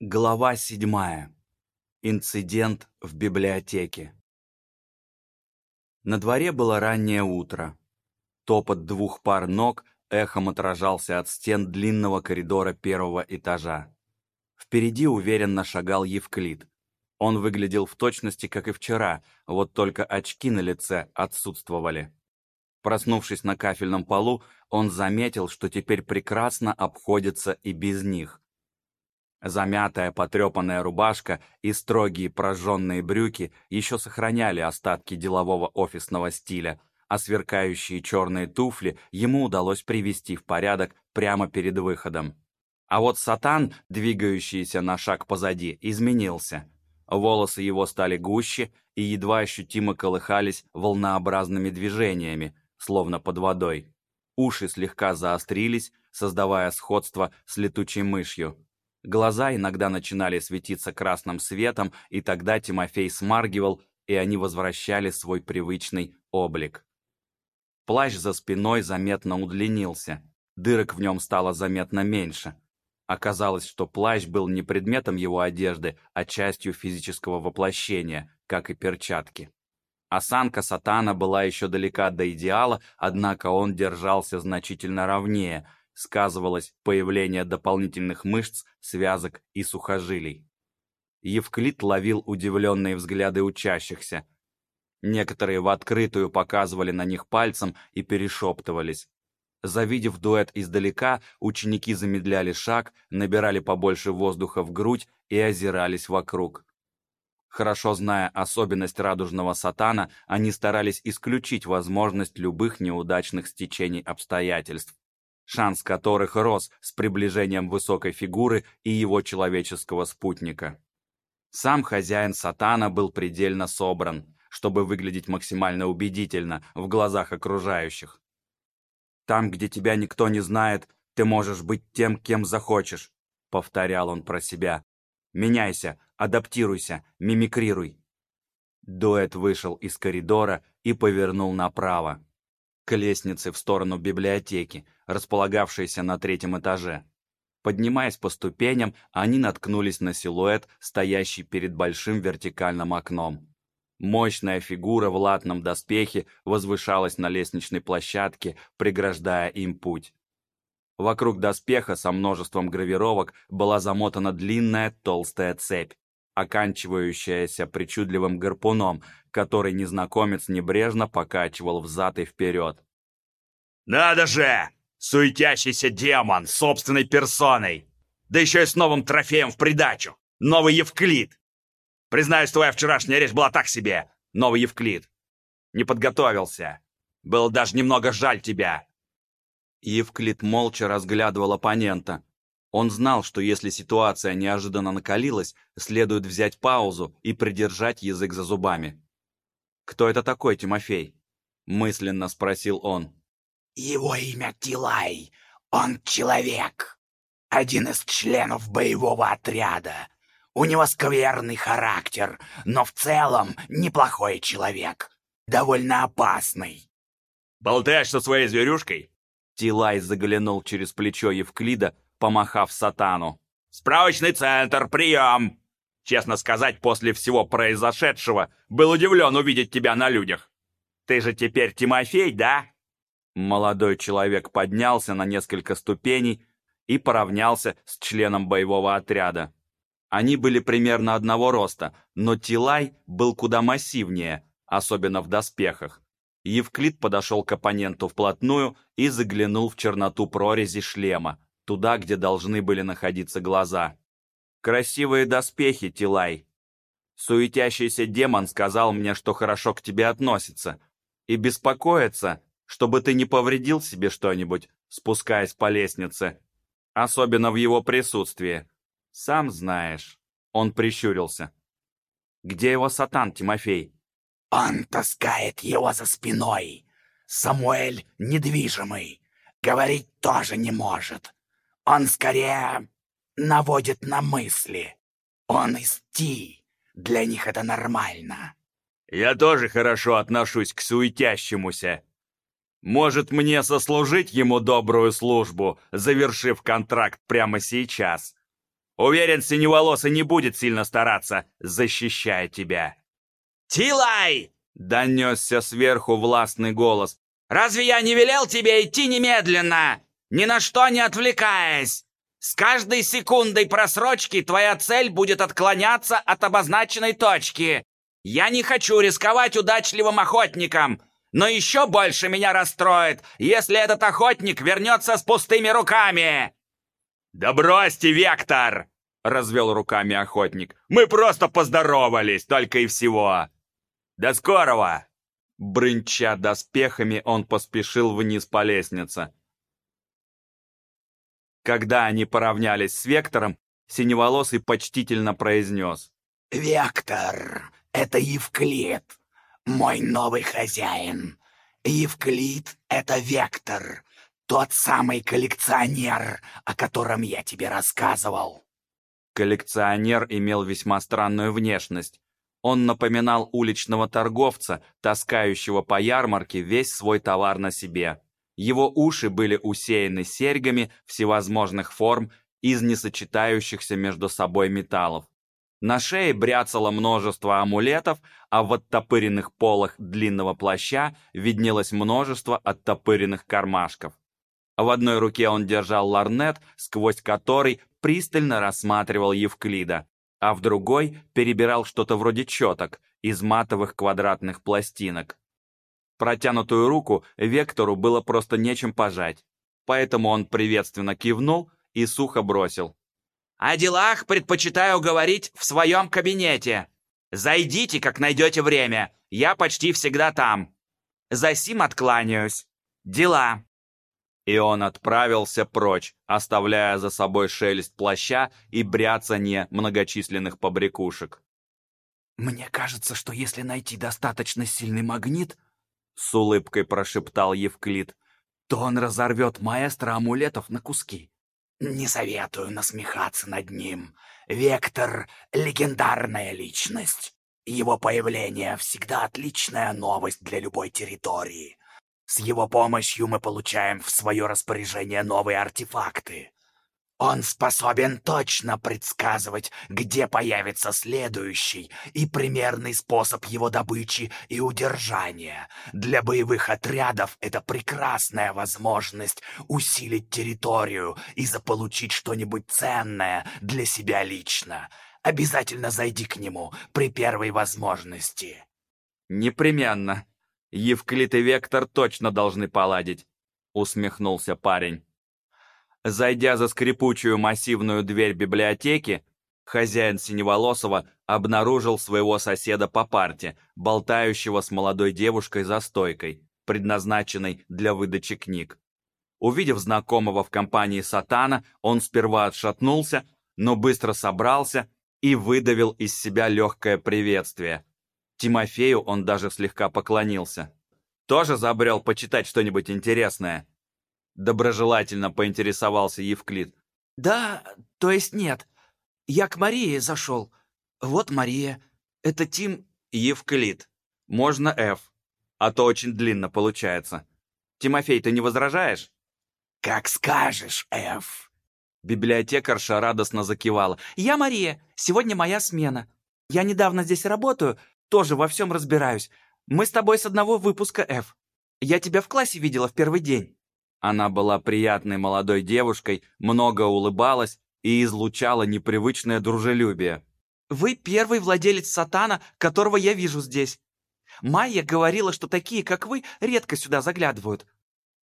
Глава седьмая. Инцидент в библиотеке. На дворе было раннее утро. Топот двух пар ног эхом отражался от стен длинного коридора первого этажа. Впереди уверенно шагал Евклид. Он выглядел в точности, как и вчера, вот только очки на лице отсутствовали. Проснувшись на кафельном полу, он заметил, что теперь прекрасно обходится и без них – Замятая потрепанная рубашка и строгие прожженные брюки еще сохраняли остатки делового офисного стиля, а сверкающие черные туфли ему удалось привести в порядок прямо перед выходом. А вот сатан, двигающийся на шаг позади, изменился. Волосы его стали гуще и едва ощутимо колыхались волнообразными движениями, словно под водой. Уши слегка заострились, создавая сходство с летучей мышью. Глаза иногда начинали светиться красным светом, и тогда Тимофей смаргивал, и они возвращали свой привычный облик. Плащ за спиной заметно удлинился, дырок в нем стало заметно меньше. Оказалось, что плащ был не предметом его одежды, а частью физического воплощения, как и перчатки. Осанка сатана была еще далека до идеала, однако он держался значительно ровнее – сказывалось появление дополнительных мышц, связок и сухожилий. Евклид ловил удивленные взгляды учащихся. Некоторые в открытую показывали на них пальцем и перешептывались. Завидев дуэт издалека, ученики замедляли шаг, набирали побольше воздуха в грудь и озирались вокруг. Хорошо зная особенность радужного сатана, они старались исключить возможность любых неудачных стечений обстоятельств шанс которых рос с приближением высокой фигуры и его человеческого спутника. Сам хозяин сатана был предельно собран, чтобы выглядеть максимально убедительно в глазах окружающих. «Там, где тебя никто не знает, ты можешь быть тем, кем захочешь», — повторял он про себя. «Меняйся, адаптируйся, мимикрируй». Дуэт вышел из коридора и повернул направо, к лестнице в сторону библиотеки, располагавшейся на третьем этаже. Поднимаясь по ступеням, они наткнулись на силуэт, стоящий перед большим вертикальным окном. Мощная фигура в латном доспехе возвышалась на лестничной площадке, преграждая им путь. Вокруг доспеха со множеством гравировок была замотана длинная толстая цепь, оканчивающаяся причудливым гарпуном, который незнакомец небрежно покачивал взад и вперед. «Надо же! Суетящийся демон собственной персоной. Да еще и с новым трофеем в придачу. Новый Евклид. Признаюсь, твоя вчерашняя речь была так себе. Новый Евклид. Не подготовился. Было даже немного жаль тебя. Евклид молча разглядывал оппонента. Он знал, что если ситуация неожиданно накалилась, следует взять паузу и придержать язык за зубами. «Кто это такой, Тимофей?» — мысленно спросил он. Его имя Тилай. Он человек. Один из членов боевого отряда. У него скверный характер, но в целом неплохой человек. Довольно опасный. «Болтаешь со своей зверюшкой?» Тилай заглянул через плечо Евклида, помахав сатану. «Справочный центр, прием!» Честно сказать, после всего произошедшего, был удивлен увидеть тебя на людях. Ты же теперь Тимофей, да? Молодой человек поднялся на несколько ступеней и поравнялся с членом боевого отряда. Они были примерно одного роста, но Тилай был куда массивнее, особенно в доспехах. Евклид подошел к оппоненту вплотную и заглянул в черноту прорези шлема, туда, где должны были находиться глаза. «Красивые доспехи, Тилай!» Суетящийся демон сказал мне, что хорошо к тебе относится, и беспокоится, чтобы ты не повредил себе что-нибудь, спускаясь по лестнице. Особенно в его присутствии. Сам знаешь. Он прищурился. Где его сатан, Тимофей? Он таскает его за спиной. Самуэль недвижимый. Говорить тоже не может. Он скорее наводит на мысли. Он из Ти. Для них это нормально. Я тоже хорошо отношусь к суетящемуся, может, мне сослужить ему добрую службу, завершив контракт прямо сейчас?» Уверен, синеволосый не будет сильно стараться, защищая тебя. «Тилай!» — донесся сверху властный голос. «Разве я не велел тебе идти немедленно, ни на что не отвлекаясь? С каждой секундой просрочки твоя цель будет отклоняться от обозначенной точки. Я не хочу рисковать удачливым охотником, но еще больше меня расстроит, если этот охотник вернется с пустыми руками!» «Да бросьте, Вектор!» — развел руками охотник. «Мы просто поздоровались, только и всего!» «До скорого!» Брынча доспехами, он поспешил вниз по лестнице. Когда они поравнялись с Вектором, Синеволосый почтительно произнес. «Вектор, это Евклид, мой новый хозяин. Евклид — это Вектор, тот самый коллекционер, о котором я тебе рассказывал». Коллекционер имел весьма странную внешность. Он напоминал уличного торговца, таскающего по ярмарке весь свой товар на себе. Его уши были усеяны серьгами всевозможных форм из несочетающихся между собой металлов. На шее бряцало множество амулетов, а в оттопыренных полах длинного плаща виднелось множество оттопыренных кармашков. В одной руке он держал ларнет, сквозь который пристально рассматривал Евклида, а в другой перебирал что-то вроде четок из матовых квадратных пластинок. Протянутую руку Вектору было просто нечем пожать, поэтому он приветственно кивнул и сухо бросил. О делах предпочитаю говорить в своем кабинете. Зайдите, как найдете время. Я почти всегда там. За сим откланяюсь. Дела». И он отправился прочь, оставляя за собой шелест плаща и бряцание многочисленных побрякушек. «Мне кажется, что если найти достаточно сильный магнит, — с улыбкой прошептал Евклид, — то он разорвет маэстро амулетов на куски. Не советую насмехаться над ним. Вектор — легендарная личность. Его появление всегда отличная новость для любой территории. С его помощью мы получаем в свое распоряжение новые артефакты. Он способен точно предсказывать, где появится следующий, и примерный способ его добычи и удержания. Для боевых отрядов это прекрасная возможность усилить территорию и заполучить что-нибудь ценное для себя лично. Обязательно зайди к нему при первой возможности. «Непременно. Евклид и Вектор точно должны поладить», — усмехнулся парень. Зайдя за скрипучую массивную дверь библиотеки, хозяин Синеволосого обнаружил своего соседа по парте, болтающего с молодой девушкой за стойкой, предназначенной для выдачи книг. Увидев знакомого в компании Сатана, он сперва отшатнулся, но быстро собрался и выдавил из себя легкое приветствие. Тимофею он даже слегка поклонился. «Тоже забрел почитать что-нибудь интересное?» Доброжелательно поинтересовался Евклид. «Да, то есть нет. Я к Марии зашел. Вот Мария. Это Тим...» «Евклид. Можно Ф. А то очень длинно получается. Тимофей, ты не возражаешь?» «Как скажешь, Ф». Библиотекарша радостно закивала. «Я Мария. Сегодня моя смена. Я недавно здесь работаю, тоже во всем разбираюсь. Мы с тобой с одного выпуска F. Я тебя в классе видела в первый день». Она была приятной молодой девушкой, много улыбалась и излучала непривычное дружелюбие. «Вы первый владелец сатана, которого я вижу здесь. Майя говорила, что такие, как вы, редко сюда заглядывают.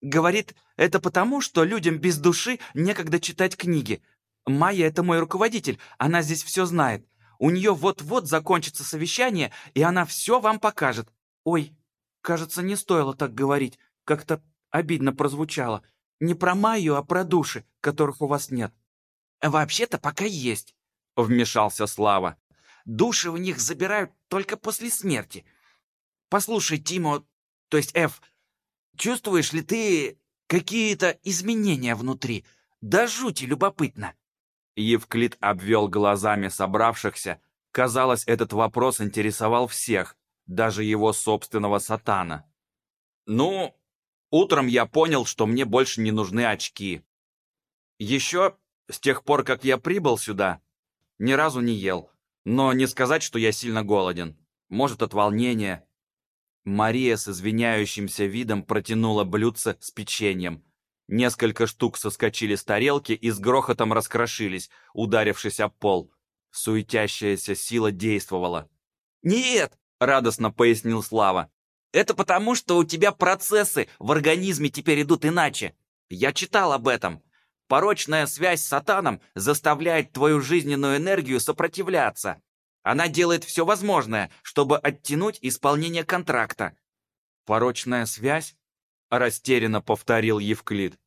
Говорит, это потому, что людям без души некогда читать книги. Майя — это мой руководитель, она здесь все знает. У нее вот-вот закончится совещание, и она все вам покажет. Ой, кажется, не стоило так говорить. Как-то Обидно прозвучало. Не про Майю, а про души, которых у вас нет. Вообще-то пока есть, — вмешался Слава. Души у них забирают только после смерти. Послушай, Тимо, то есть Ф, чувствуешь ли ты какие-то изменения внутри? Да жути любопытно. Евклид обвел глазами собравшихся. Казалось, этот вопрос интересовал всех, даже его собственного сатана. «Ну, Утром я понял, что мне больше не нужны очки. Еще, с тех пор, как я прибыл сюда, ни разу не ел. Но не сказать, что я сильно голоден. Может, от волнения. Мария с извиняющимся видом протянула блюдце с печеньем. Несколько штук соскочили с тарелки и с грохотом раскрошились, ударившись об пол. Суетящаяся сила действовала. «Нет!» — радостно пояснил Слава. «Это потому, что у тебя процессы в организме теперь идут иначе. Я читал об этом. Порочная связь с сатаном заставляет твою жизненную энергию сопротивляться. Она делает все возможное, чтобы оттянуть исполнение контракта. «Порочная связь?» — растерянно повторил Евклид.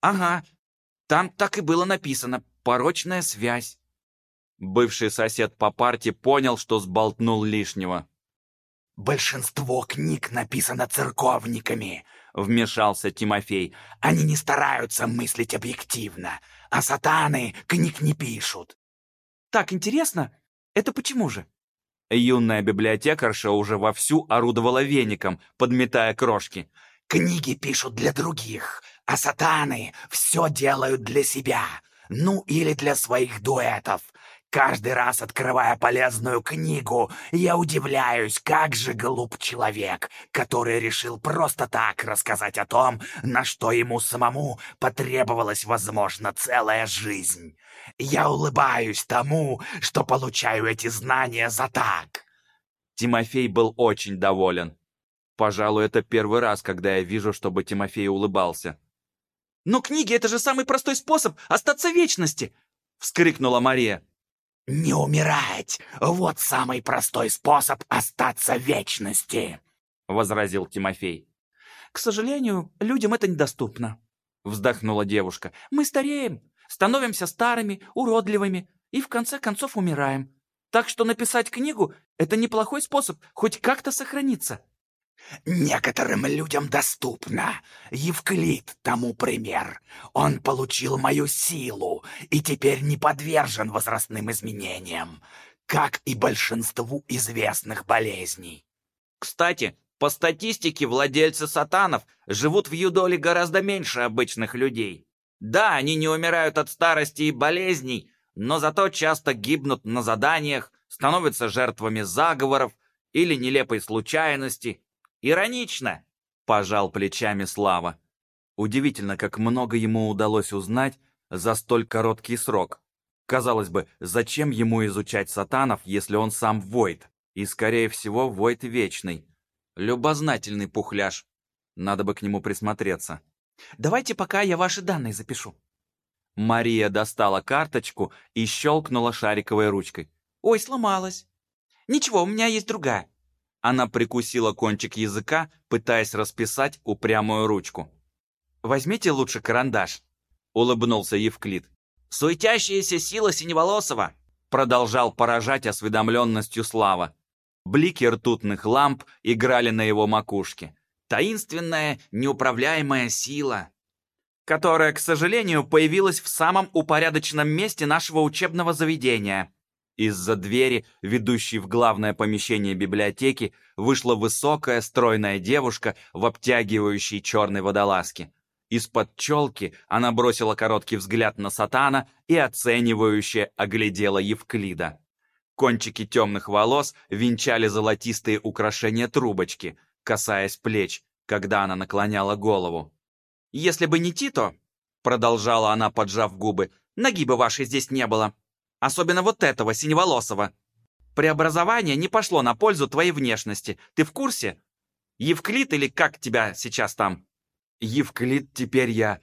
«Ага, там так и было написано «порочная связь». Бывший сосед по парте понял, что сболтнул лишнего. «Большинство книг написано церковниками», — вмешался Тимофей. «Они не стараются мыслить объективно, а сатаны книг не пишут». «Так интересно, это почему же?» Юная библиотекарша уже вовсю орудовала веником, подметая крошки. «Книги пишут для других, а сатаны все делают для себя. Ну, или для своих дуэтов. Каждый раз, открывая полезную книгу, я удивляюсь, как же глуп человек, который решил просто так рассказать о том, на что ему самому потребовалась, возможно, целая жизнь. Я улыбаюсь тому, что получаю эти знания за так. Тимофей был очень доволен. Пожалуй, это первый раз, когда я вижу, чтобы Тимофей улыбался. «Но книги — это же самый простой способ остаться в вечности!» — вскрикнула Мария. «Не умирать! Вот самый простой способ остаться в вечности!» — возразил Тимофей. «К сожалению, людям это недоступно», — вздохнула девушка. «Мы стареем, становимся старыми, уродливыми и в конце концов умираем. Так что написать книгу — это неплохой способ хоть как-то сохраниться». Некоторым людям доступно. Евклид тому пример. Он получил мою силу и теперь не подвержен возрастным изменениям, как и большинству известных болезней. Кстати, по статистике владельцы сатанов живут в юдоле гораздо меньше обычных людей. Да, они не умирают от старости и болезней, но зато часто гибнут на заданиях, становятся жертвами заговоров или нелепой случайности – Иронично!» — пожал плечами Слава. Удивительно, как много ему удалось узнать за столь короткий срок. Казалось бы, зачем ему изучать сатанов, если он сам Войд? И, скорее всего, Войд вечный. Любознательный пухляш. Надо бы к нему присмотреться. «Давайте пока я ваши данные запишу». Мария достала карточку и щелкнула шариковой ручкой. «Ой, сломалась. Ничего, у меня есть другая. Она прикусила кончик языка, пытаясь расписать упрямую ручку. «Возьмите лучше карандаш», — улыбнулся Евклид. «Суетящаяся сила Синеволосова!» Продолжал поражать осведомленностью Слава. Блики ртутных ламп играли на его макушке. «Таинственная, неуправляемая сила!» которая, к сожалению, появилась в самом упорядоченном месте нашего учебного заведения», из-за двери, ведущей в главное помещение библиотеки, вышла высокая, стройная девушка в обтягивающей черной водолазке. Из-под челки она бросила короткий взгляд на сатана и оценивающе оглядела Евклида. Кончики темных волос венчали золотистые украшения трубочки, касаясь плеч, когда она наклоняла голову. «Если бы не Тито», — продолжала она, поджав губы, — «ноги вашей здесь не было. Особенно вот этого, синеволосого. Преобразование не пошло на пользу твоей внешности. Ты в курсе? Евклид или как тебя сейчас там? Евклид теперь я.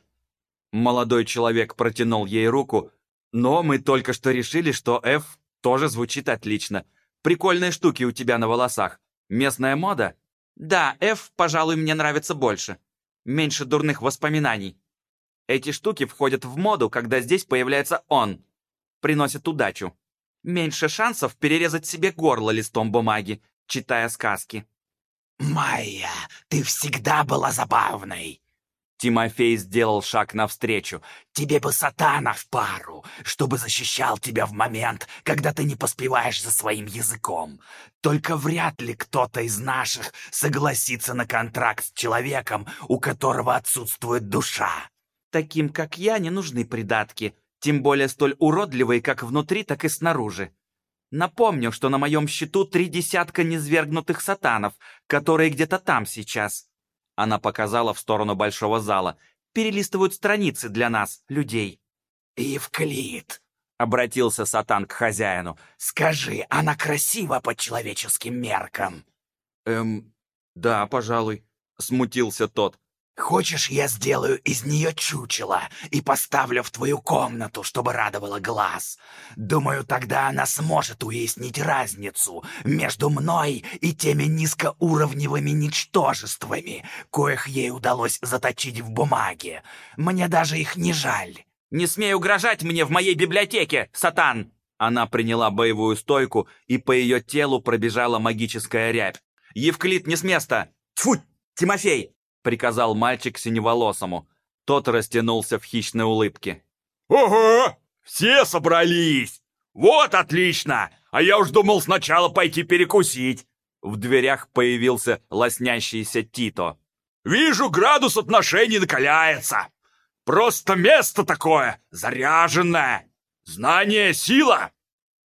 Молодой человек протянул ей руку, но мы только что решили, что F тоже звучит отлично. Прикольные штуки у тебя на волосах. Местная мода? Да, F, пожалуй, мне нравится больше. Меньше дурных воспоминаний. Эти штуки входят в моду, когда здесь появляется он приносит удачу. Меньше шансов перерезать себе горло листом бумаги, читая сказки. «Майя, ты всегда была забавной!» Тимофей сделал шаг навстречу. «Тебе бы сатана в пару, чтобы защищал тебя в момент, когда ты не поспеваешь за своим языком. Только вряд ли кто-то из наших согласится на контракт с человеком, у которого отсутствует душа». «Таким, как я, не нужны придатки», Тем более столь уродливые как внутри, так и снаружи. Напомню, что на моем счету три десятка низвергнутых сатанов, которые где-то там сейчас. Она показала в сторону большого зала. Перелистывают страницы для нас, людей. «Евклид», — обратился Сатан к хозяину, — «скажи, она красива по человеческим меркам?» «Эм, да, пожалуй», — смутился тот. «Хочешь, я сделаю из нее чучело и поставлю в твою комнату, чтобы радовало глаз? Думаю, тогда она сможет уяснить разницу между мной и теми низкоуровневыми ничтожествами, коих ей удалось заточить в бумаге. Мне даже их не жаль». «Не смей угрожать мне в моей библиотеке, Сатан!» Она приняла боевую стойку, и по ее телу пробежала магическая рябь. «Евклид, не с места! Тьфу, Тимофей!» — приказал мальчик синеволосому. Тот растянулся в хищной улыбке. «Ого! Все собрались! Вот отлично! А я уж думал сначала пойти перекусить!» В дверях появился лоснящийся Тито. «Вижу, градус отношений накаляется! Просто место такое, заряженное! Знание — сила!»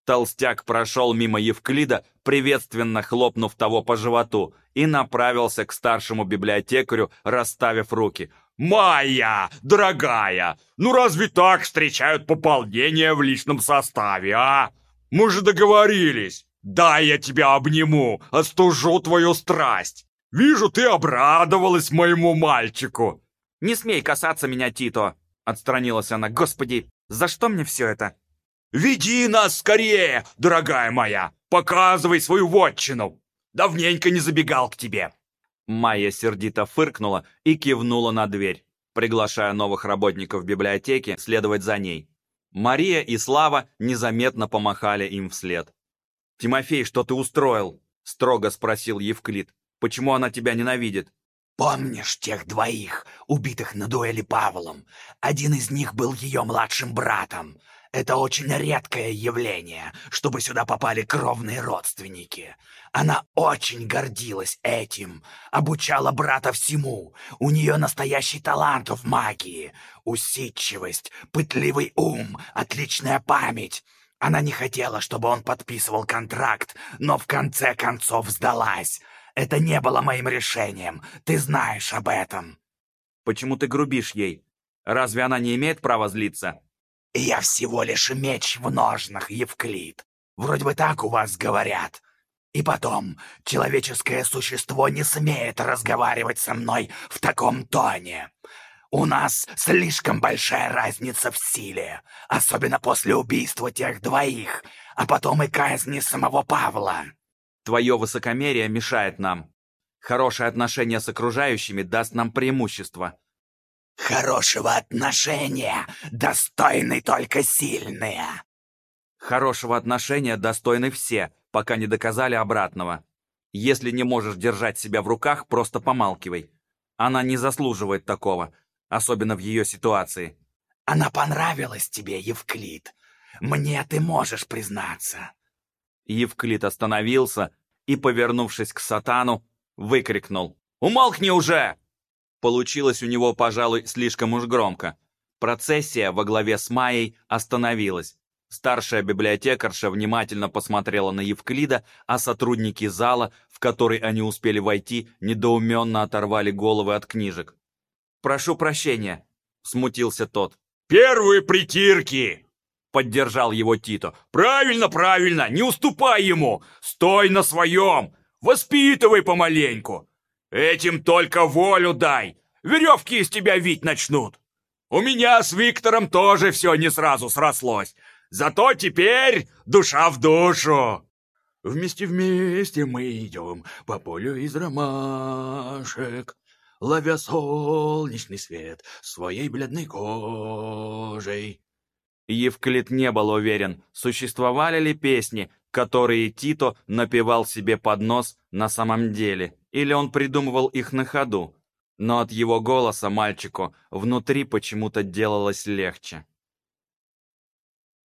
Толстяк прошел мимо Евклида, приветственно хлопнув того по животу, и направился к старшему библиотекарю, расставив руки. «Майя, дорогая, ну разве так встречают пополнение в личном составе, а? Мы же договорились. Дай я тебя обниму, остужу твою страсть. Вижу, ты обрадовалась моему мальчику». «Не смей касаться меня, Тито!» — отстранилась она. «Господи, за что мне все это?» «Веди нас скорее, дорогая моя! Показывай свою вотчину! Давненько не забегал к тебе!» Майя сердито фыркнула и кивнула на дверь, приглашая новых работников библиотеки следовать за ней. Мария и Слава незаметно помахали им вслед. «Тимофей, что ты устроил?» — строго спросил Евклид. «Почему она тебя ненавидит?» «Помнишь тех двоих, убитых на дуэли Павлом? Один из них был ее младшим братом. Это очень редкое явление, чтобы сюда попали кровные родственники. Она очень гордилась этим, обучала брата всему. У нее настоящий талант в магии, усидчивость, пытливый ум, отличная память. Она не хотела, чтобы он подписывал контракт, но в конце концов сдалась. Это не было моим решением, ты знаешь об этом. Почему ты грубишь ей? Разве она не имеет права злиться? «Я всего лишь меч в ножнах, Евклид. Вроде бы так у вас говорят. И потом, человеческое существо не смеет разговаривать со мной в таком тоне. У нас слишком большая разница в силе, особенно после убийства тех двоих, а потом и казни самого Павла». «Твое высокомерие мешает нам. Хорошее отношение с окружающими даст нам преимущество. Хорошего отношения достойны только сильные. Хорошего отношения достойны все, пока не доказали обратного. Если не можешь держать себя в руках, просто помалкивай. Она не заслуживает такого, особенно в ее ситуации. Она понравилась тебе, Евклид. Мне ты можешь признаться. Евклид остановился и, повернувшись к сатану, выкрикнул. «Умолкни уже!» Получилось у него, пожалуй, слишком уж громко. Процессия во главе с Майей остановилась. Старшая библиотекарша внимательно посмотрела на Евклида, а сотрудники зала, в который они успели войти, недоуменно оторвали головы от книжек. «Прошу прощения», — смутился тот. «Первые притирки!» — поддержал его Тито. «Правильно, правильно! Не уступай ему! Стой на своем! Воспитывай помаленьку! Этим только волю дай. Веревки из тебя вить начнут. У меня с Виктором тоже все не сразу срослось. Зато теперь душа в душу. Вместе-вместе мы идем по полю из ромашек, Ловя солнечный свет своей бледной кожей. Евклид не был уверен, существовали ли песни, которые Тито напевал себе под нос на самом деле, или он придумывал их на ходу. Но от его голоса мальчику внутри почему-то делалось легче.